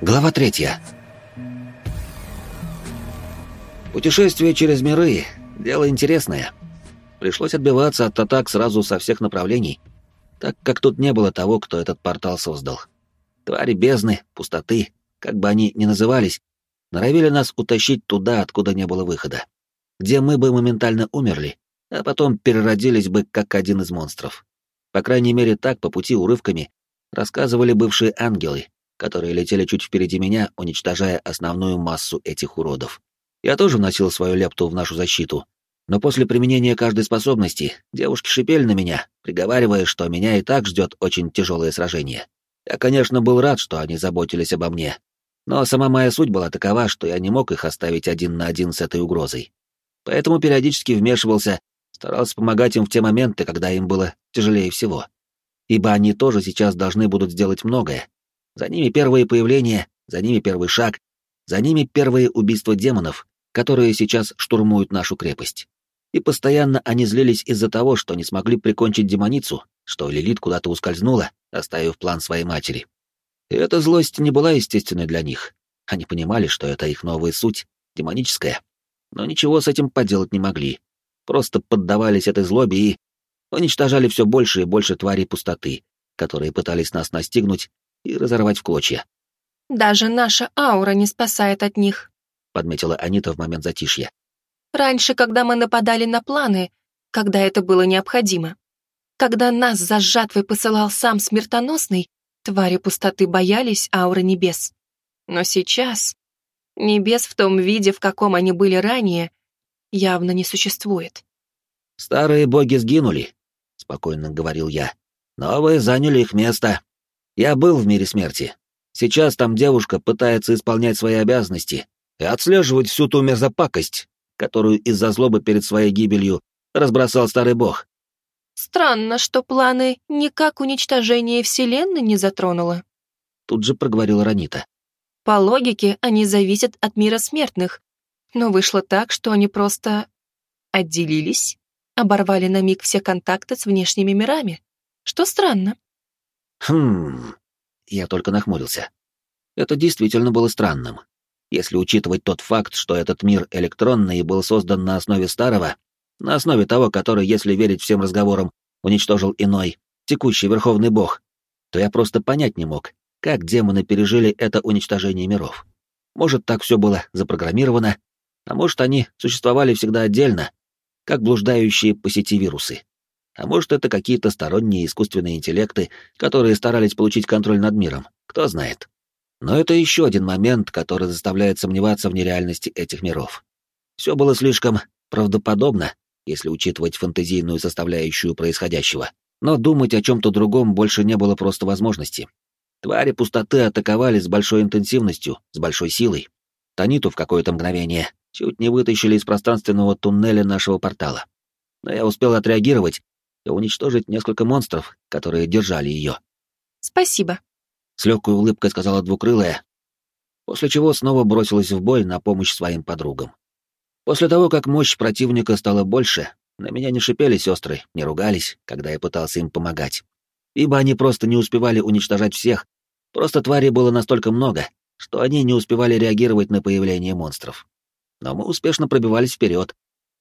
Глава третья. Путешествие через миры — дело интересное. Пришлось отбиваться от атак сразу со всех направлений, так как тут не было того, кто этот портал создал. Твари бездны, пустоты, как бы они ни назывались, норовили нас утащить туда, откуда не было выхода, где мы бы моментально умерли, а потом переродились бы как один из монстров. По крайней мере, так по пути урывками рассказывали бывшие ангелы, которые летели чуть впереди меня, уничтожая основную массу этих уродов. Я тоже вносил свою лепту в нашу защиту, но после применения каждой способности девушки шипели на меня, приговаривая, что меня и так ждет очень тяжелое сражение. Я, конечно, был рад, что они заботились обо мне, но сама моя суть была такова, что я не мог их оставить один на один с этой угрозой. Поэтому периодически вмешивался, старался помогать им в те моменты, когда им было тяжелее всего. Ибо они тоже сейчас должны будут сделать многое. За ними первые появления, за ними первый шаг, за ними первые убийства демонов, которые сейчас штурмуют нашу крепость. И постоянно они злились из-за того, что не смогли прикончить демоницу, что Лилит куда-то ускользнула, оставив план своей матери. И эта злость не была естественной для них. Они понимали, что это их новая суть, демоническая. Но ничего с этим поделать не могли. Просто поддавались этой злобе и уничтожали все больше и больше тварей пустоты, которые пытались нас настигнуть и разорвать в клочья. «Даже наша аура не спасает от них», — подметила Анита в момент затишья. «Раньше, когда мы нападали на планы, когда это было необходимо, когда нас за жатвой посылал сам смертоносный, Твари пустоты боялись ауры небес. Но сейчас небес в том виде, в каком они были ранее, явно не существует. «Старые боги сгинули», — спокойно говорил я. «Новые заняли их место. Я был в мире смерти. Сейчас там девушка пытается исполнять свои обязанности и отслеживать всю ту мерзопакость, которую из-за злобы перед своей гибелью разбросал старый бог. Странно, что планы никак уничтожение Вселенной не затронуло. Тут же проговорила Ранита. По логике, они зависят от мира смертных. Но вышло так, что они просто отделились, оборвали на миг все контакты с внешними мирами. Что странно. Хм... Я только нахмурился. Это действительно было странным. Если учитывать тот факт, что этот мир электронный и был создан на основе старого, на основе того, который, если верить всем разговорам, уничтожил иной, текущий верховный бог, то я просто понять не мог, как демоны пережили это уничтожение миров. Может, так все было запрограммировано, а может, они существовали всегда отдельно, как блуждающие по сети вирусы. А может, это какие-то сторонние искусственные интеллекты, которые старались получить контроль над миром, кто знает. Но это еще один момент, который заставляет сомневаться в нереальности этих миров. Все было слишком правдоподобно, если учитывать фантазийную составляющую происходящего. Но думать о чем-то другом больше не было просто возможности. Твари пустоты атаковали с большой интенсивностью, с большой силой. Таниту в какое-то мгновение чуть не вытащили из пространственного туннеля нашего портала. Но я успел отреагировать и уничтожить несколько монстров, которые держали ее. «Спасибо», — с легкой улыбкой сказала двукрылая, после чего снова бросилась в бой на помощь своим подругам. После того, как мощь противника стала больше, на меня не шипели сестры, не ругались, когда я пытался им помогать. Ибо они просто не успевали уничтожать всех, просто тварей было настолько много, что они не успевали реагировать на появление монстров. Но мы успешно пробивались вперед.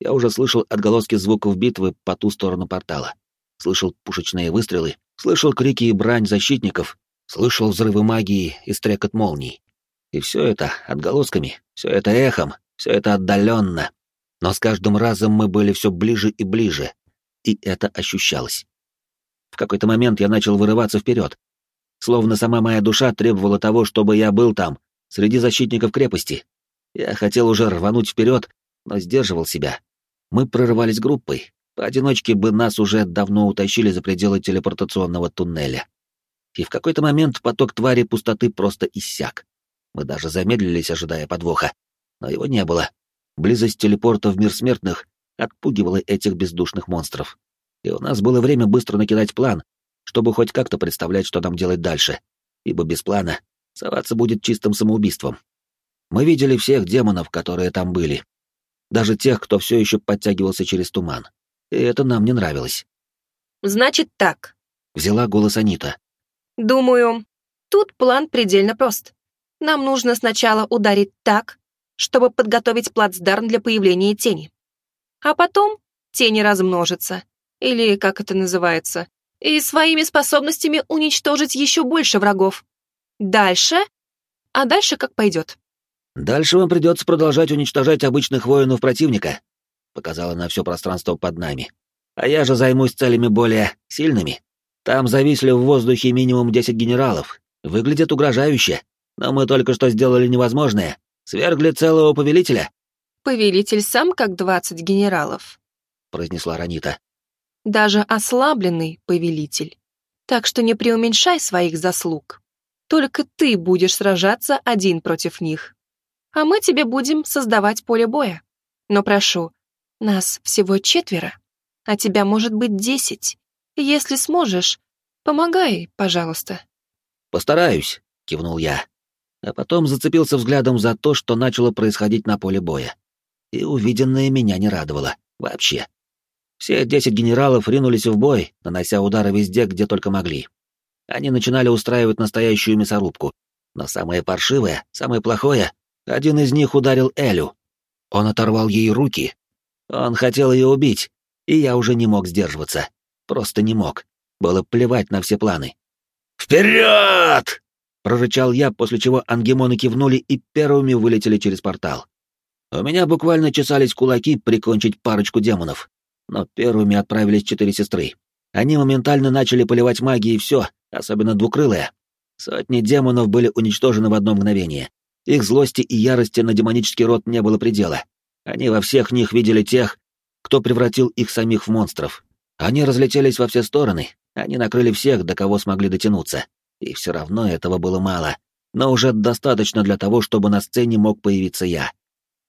Я уже слышал отголоски звуков битвы по ту сторону портала. Слышал пушечные выстрелы, слышал крики и брань защитников, слышал взрывы магии и стрекот молний. И все это отголосками, все это эхом, все это отдаленно, но с каждым разом мы были все ближе и ближе, и это ощущалось. В какой-то момент я начал вырываться вперед, словно сама моя душа требовала того, чтобы я был там, среди защитников крепости. Я хотел уже рвануть вперед, но сдерживал себя. Мы прорывались группой, поодиночке бы нас уже давно утащили за пределы телепортационного туннеля. И в какой-то момент поток твари пустоты просто иссяк. Мы даже замедлились, ожидая подвоха но его не было. Близость телепорта в мир смертных отпугивала этих бездушных монстров. И у нас было время быстро накидать план, чтобы хоть как-то представлять, что нам делать дальше, ибо без плана соваться будет чистым самоубийством. Мы видели всех демонов, которые там были. Даже тех, кто все еще подтягивался через туман. И это нам не нравилось. «Значит так», — взяла голос Анита. «Думаю, Тут план предельно прост. Нам нужно сначала ударить так, чтобы подготовить плацдарм для появления тени. А потом тени размножатся, или как это называется, и своими способностями уничтожить еще больше врагов. Дальше? А дальше как пойдет. Дальше вам придется продолжать уничтожать обычных воинов противника, показала на все пространство под нами. А я же займусь целями более сильными. Там зависли в воздухе минимум 10 генералов. Выглядит угрожающе. Но мы только что сделали невозможное. Свергли целого повелителя. Повелитель сам как 20 генералов, произнесла Ранита. Даже ослабленный повелитель. Так что не преуменьшай своих заслуг. Только ты будешь сражаться один против них. А мы тебе будем создавать поле боя. Но прошу, нас всего четверо, а тебя может быть десять. Если сможешь, помогай, пожалуйста. Постараюсь, кивнул я. А потом зацепился взглядом за то, что начало происходить на поле боя. И увиденное меня не радовало. Вообще. Все десять генералов ринулись в бой, нанося удары везде, где только могли. Они начинали устраивать настоящую мясорубку. Но самое паршивое, самое плохое, один из них ударил Элю. Он оторвал ей руки. Он хотел ее убить, и я уже не мог сдерживаться. Просто не мог. Было плевать на все планы. «Вперед!» — прорычал я, после чего ангемоны кивнули и первыми вылетели через портал. У меня буквально чесались кулаки прикончить парочку демонов, но первыми отправились четыре сестры. Они моментально начали поливать магией все, особенно двукрылые. Сотни демонов были уничтожены в одно мгновение. Их злости и ярости на демонический род не было предела. Они во всех них видели тех, кто превратил их самих в монстров. Они разлетелись во все стороны, они накрыли всех, до кого смогли дотянуться. И все равно этого было мало. Но уже достаточно для того, чтобы на сцене мог появиться я.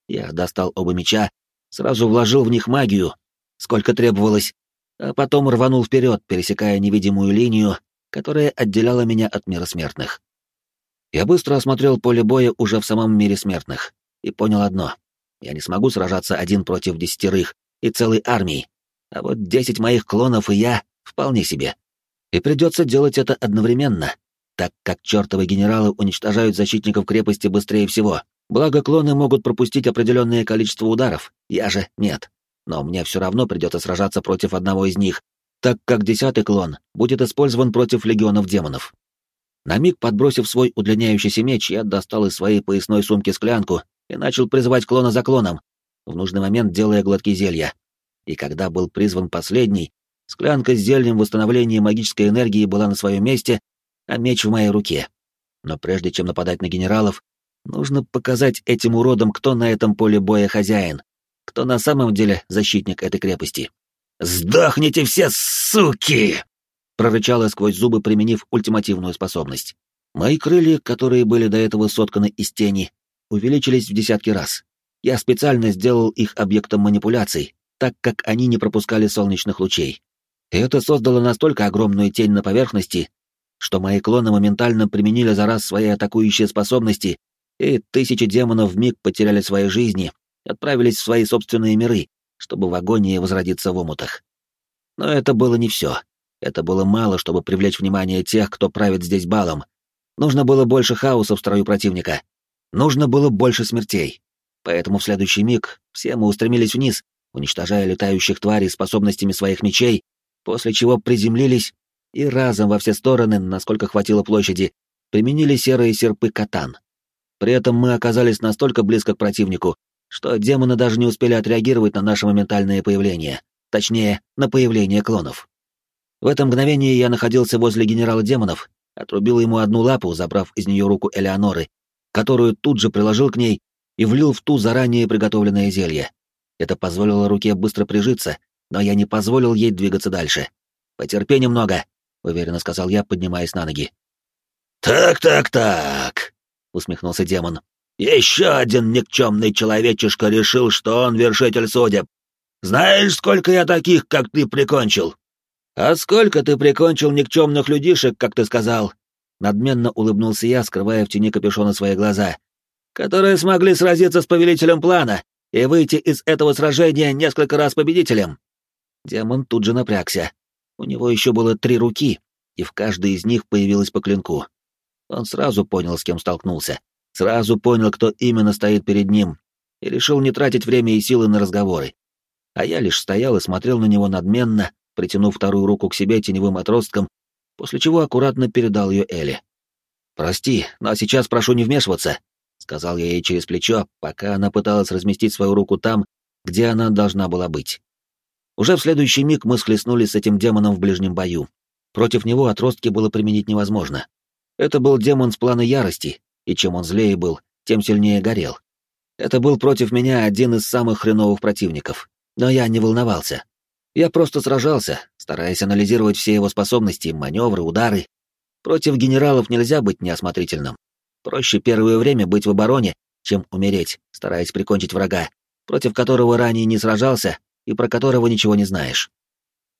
Я достал оба меча, сразу вложил в них магию, сколько требовалось, а потом рванул вперед, пересекая невидимую линию, которая отделяла меня от мира смертных. Я быстро осмотрел поле боя уже в самом мире смертных и понял одно. Я не смогу сражаться один против десятерых и целой армии, а вот десять моих клонов и я вполне себе. И придется делать это одновременно, так как чертовы генералы уничтожают защитников крепости быстрее всего. Благо, клоны могут пропустить определенное количество ударов, я же нет. Но мне все равно придется сражаться против одного из них, так как десятый клон будет использован против легионов демонов. На миг подбросив свой удлиняющийся меч, я достал из своей поясной сумки склянку и начал призывать клона за клоном, в нужный момент делая глотки зелья. И когда был призван последний, склянка с зельем восстановления магической энергии была на своем месте, а меч в моей руке. Но прежде чем нападать на генералов, нужно показать этим уродам, кто на этом поле боя хозяин, кто на самом деле защитник этой крепости. «Сдохните все, суки!» Прорычала сквозь зубы, применив ультимативную способность. Мои крылья, которые были до этого сотканы из тени, увеличились в десятки раз. Я специально сделал их объектом манипуляций, так как они не пропускали солнечных лучей. И это создало настолько огромную тень на поверхности, что мои клоны моментально применили за раз свои атакующие способности, и тысячи демонов вмиг потеряли свои жизни, отправились в свои собственные миры, чтобы в агонии возродиться в омутах. Но это было не все. Это было мало, чтобы привлечь внимание тех, кто правит здесь балом. Нужно было больше хаоса в строю противника. Нужно было больше смертей. Поэтому в следующий миг все мы устремились вниз, уничтожая летающих тварей способностями своих мечей, после чего приземлились и разом во все стороны, насколько хватило площади, применили серые серпы катан. При этом мы оказались настолько близко к противнику, что демоны даже не успели отреагировать на наше моментальное появление, точнее, на появление клонов. В это мгновение я находился возле генерала демонов, отрубил ему одну лапу, забрав из нее руку Элеоноры, которую тут же приложил к ней и влил в ту заранее приготовленное зелье. Это позволило руке быстро прижиться, но я не позволил ей двигаться дальше. «Потерпи немного», — уверенно сказал я, поднимаясь на ноги. «Так-так-так», — усмехнулся демон. «Еще один никчемный человечишка решил, что он вершитель судеб. Знаешь, сколько я таких, как ты, прикончил?» «А сколько ты прикончил никчемных людишек, как ты сказал?» Надменно улыбнулся я, скрывая в тени капюшона свои глаза. «Которые смогли сразиться с повелителем плана и выйти из этого сражения несколько раз победителем». Демон тут же напрягся. У него еще было три руки, и в каждой из них появилось по клинку. Он сразу понял, с кем столкнулся, сразу понял, кто именно стоит перед ним, и решил не тратить время и силы на разговоры. А я лишь стоял и смотрел на него надменно, притянув вторую руку к себе теневым отростком, после чего аккуратно передал ее Элли. «Прости, но сейчас прошу не вмешиваться», — сказал я ей через плечо, пока она пыталась разместить свою руку там, где она должна была быть. Уже в следующий миг мы схлестнулись с этим демоном в ближнем бою. Против него отростки было применить невозможно. Это был демон с плана ярости, и чем он злее был, тем сильнее горел. Это был против меня один из самых хреновых противников. Но я не волновался. Я просто сражался, стараясь анализировать все его способности, маневры, удары. Против генералов нельзя быть неосмотрительным. Проще первое время быть в обороне, чем умереть, стараясь прикончить врага, против которого ранее не сражался и про которого ничего не знаешь.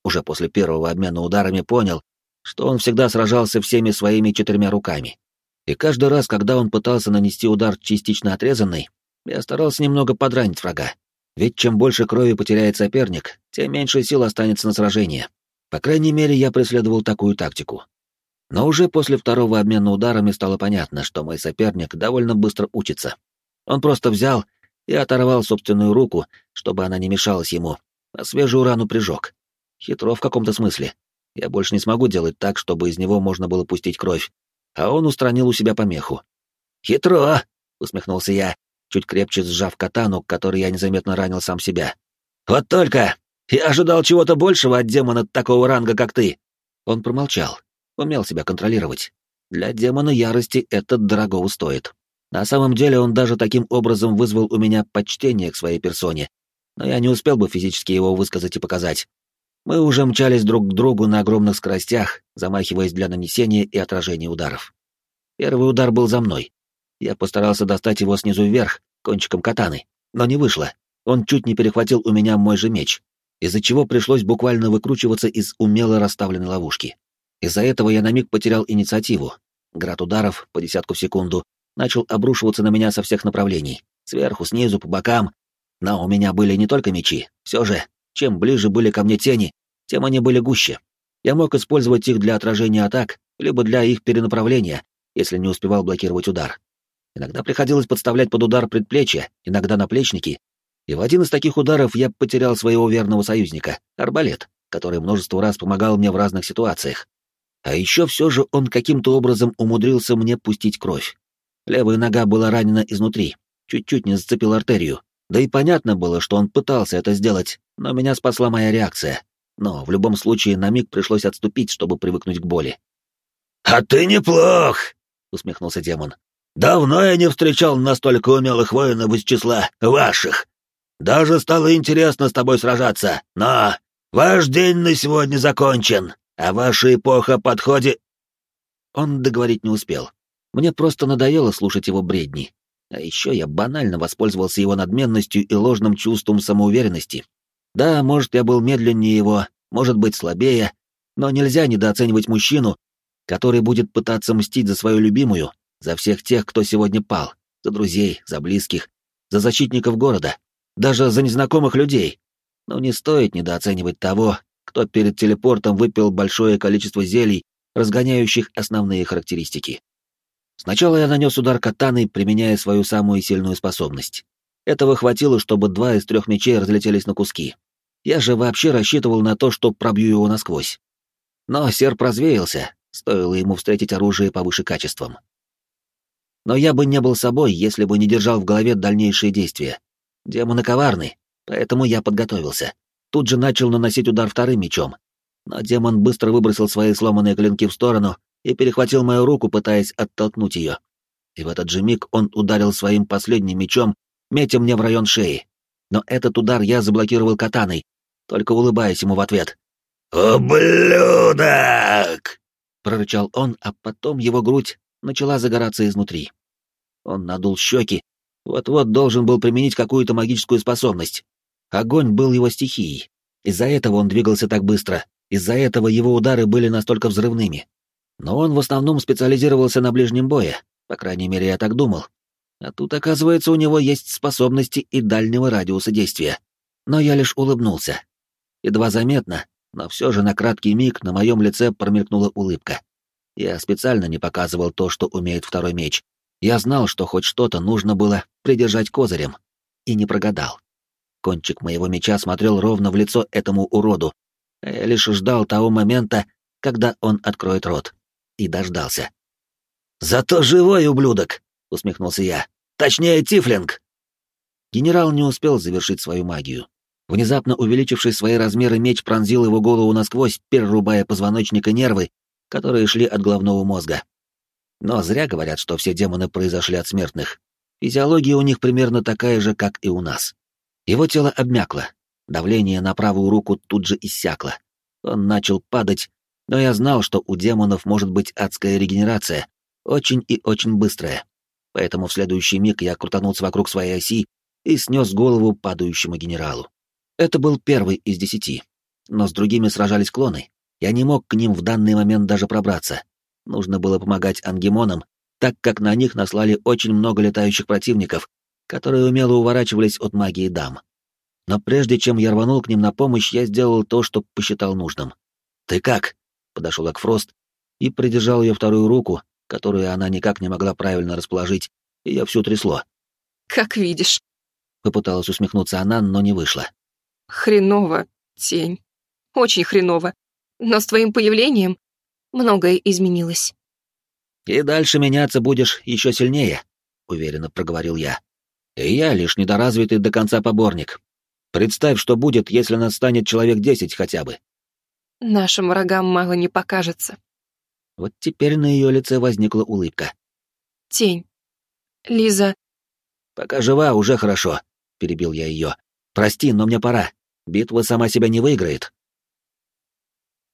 Уже после первого обмена ударами понял, что он всегда сражался всеми своими четырьмя руками. И каждый раз, когда он пытался нанести удар частично отрезанный, я старался немного подранить врага. Ведь чем больше крови потеряет соперник, тем меньше сил останется на сражение. По крайней мере, я преследовал такую тактику. Но уже после второго обмена ударами стало понятно, что мой соперник довольно быстро учится. Он просто взял и оторвал собственную руку, чтобы она не мешалась ему, а свежую рану прижег. Хитро в каком-то смысле. Я больше не смогу делать так, чтобы из него можно было пустить кровь, а он устранил у себя помеху. «Хитро!» — усмехнулся я, чуть крепче сжав катану, которой я незаметно ранил сам себя. «Вот только! Я ожидал чего-то большего от демона такого ранга, как ты!» Он промолчал, умел себя контролировать. Для демона ярости это дорого стоит. На самом деле он даже таким образом вызвал у меня почтение к своей персоне, но я не успел бы физически его высказать и показать. Мы уже мчались друг к другу на огромных скоростях, замахиваясь для нанесения и отражения ударов. Первый удар был за мной. Я постарался достать его снизу вверх, кончиком катаны, но не вышло. Он чуть не перехватил у меня мой же меч, из-за чего пришлось буквально выкручиваться из умело расставленной ловушки. Из-за этого я на миг потерял инициативу. Град ударов по десятку в секунду начал обрушиваться на меня со всех направлений. Сверху, снизу, по бокам. Но у меня были не только мечи. Все же, чем ближе были ко мне тени, тем они были гуще. Я мог использовать их для отражения атак, либо для их перенаправления, если не успевал блокировать удар. Иногда приходилось подставлять под удар предплечья, иногда наплечники. И в один из таких ударов я потерял своего верного союзника, арбалет, который множество раз помогал мне в разных ситуациях. А еще все же он каким-то образом умудрился мне пустить кровь. Левая нога была ранена изнутри, чуть-чуть не зацепил артерию. Да и понятно было, что он пытался это сделать, но меня спасла моя реакция. Но в любом случае на миг пришлось отступить, чтобы привыкнуть к боли. «А ты неплох!» — усмехнулся демон. «Давно я не встречал настолько умелых воинов из числа ваших. Даже стало интересно с тобой сражаться, но ваш день на сегодня закончен, а ваша эпоха подходит...» Он договорить не успел. Мне просто надоело слушать его бредни. А еще я банально воспользовался его надменностью и ложным чувством самоуверенности. Да, может, я был медленнее его, может быть, слабее, но нельзя недооценивать мужчину, который будет пытаться мстить за свою любимую, за всех тех, кто сегодня пал, за друзей, за близких, за защитников города, даже за незнакомых людей. Но не стоит недооценивать того, кто перед телепортом выпил большое количество зелий, разгоняющих основные характеристики. Сначала я нанес удар катаной, применяя свою самую сильную способность. Этого хватило, чтобы два из трех мечей разлетелись на куски. Я же вообще рассчитывал на то, что пробью его насквозь. Но серп развеялся, стоило ему встретить оружие повыше качеством. Но я бы не был собой, если бы не держал в голове дальнейшие действия. Демоны коварны, поэтому я подготовился. Тут же начал наносить удар вторым мечом. Но демон быстро выбросил свои сломанные клинки в сторону и перехватил мою руку, пытаясь оттолкнуть ее. И в этот же миг он ударил своим последним мечом, метя мне в район шеи. Но этот удар я заблокировал катаной, только улыбаясь ему в ответ. «Ублюдок!» — прорычал он, а потом его грудь начала загораться изнутри. Он надул щеки, вот-вот должен был применить какую-то магическую способность. Огонь был его стихией. Из-за этого он двигался так быстро, из-за этого его удары были настолько взрывными но он в основном специализировался на ближнем бое, по крайней мере, я так думал. А тут, оказывается, у него есть способности и дальнего радиуса действия. Но я лишь улыбнулся. Едва заметно, но все же на краткий миг на моем лице промелькнула улыбка. Я специально не показывал то, что умеет второй меч. Я знал, что хоть что-то нужно было придержать козырем. И не прогадал. Кончик моего меча смотрел ровно в лицо этому уроду. Я лишь ждал того момента, когда он откроет рот. И дождался. «Зато живой ублюдок!» — усмехнулся я. «Точнее, тифлинг!» Генерал не успел завершить свою магию. Внезапно увеличивший свои размеры меч пронзил его голову насквозь, перерубая позвоночник и нервы, которые шли от головного мозга. Но зря говорят, что все демоны произошли от смертных. Физиология у них примерно такая же, как и у нас. Его тело обмякло, давление на правую руку тут же иссякло. Он начал падать, но я знал, что у демонов может быть адская регенерация, очень и очень быстрая. Поэтому в следующий миг я крутанулся вокруг своей оси и снес голову падающему генералу. Это был первый из десяти. Но с другими сражались клоны. Я не мог к ним в данный момент даже пробраться. Нужно было помогать ангемонам, так как на них наслали очень много летающих противников, которые умело уворачивались от магии дам. Но прежде чем я рванул к ним на помощь, я сделал то, что посчитал нужным. «Ты как?» — подошел к Фрост и придержал ее вторую руку, которую она никак не могла правильно расположить, и я всю трясло. «Как видишь». Попыталась усмехнуться она, но не вышло. Хреново, тень. Очень хреново. Но с твоим появлением многое изменилось. И дальше меняться будешь еще сильнее, уверенно проговорил я. И я лишь недоразвитый до конца поборник. Представь, что будет, если нас станет человек десять хотя бы. Нашим врагам мало не покажется. Вот теперь на ее лице возникла улыбка. Тень. Лиза. Пока жива, уже хорошо, перебил я ее. Прости, но мне пора. Битва сама себя не выиграет.